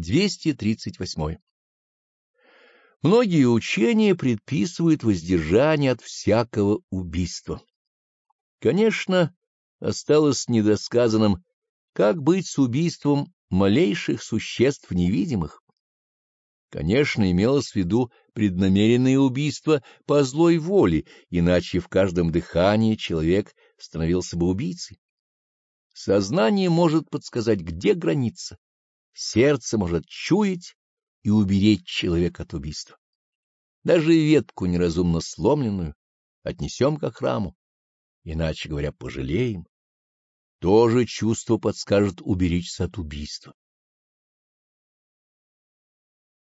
238. Многие учения предписывают воздержание от всякого убийства. Конечно, осталось недосказанным, как быть с убийством малейших существ невидимых. Конечно, имелось в виду преднамеренное убийство по злой воле, иначе в каждом дыхании человек становился бы убийцей. Сознание может подсказать, где граница, сердце может чуять и уберечь человека от убийства. Даже ветку неразумно сломленную отнесем к храму, иначе говоря, пожалеем. То же чувство подскажет уберечься от убийства.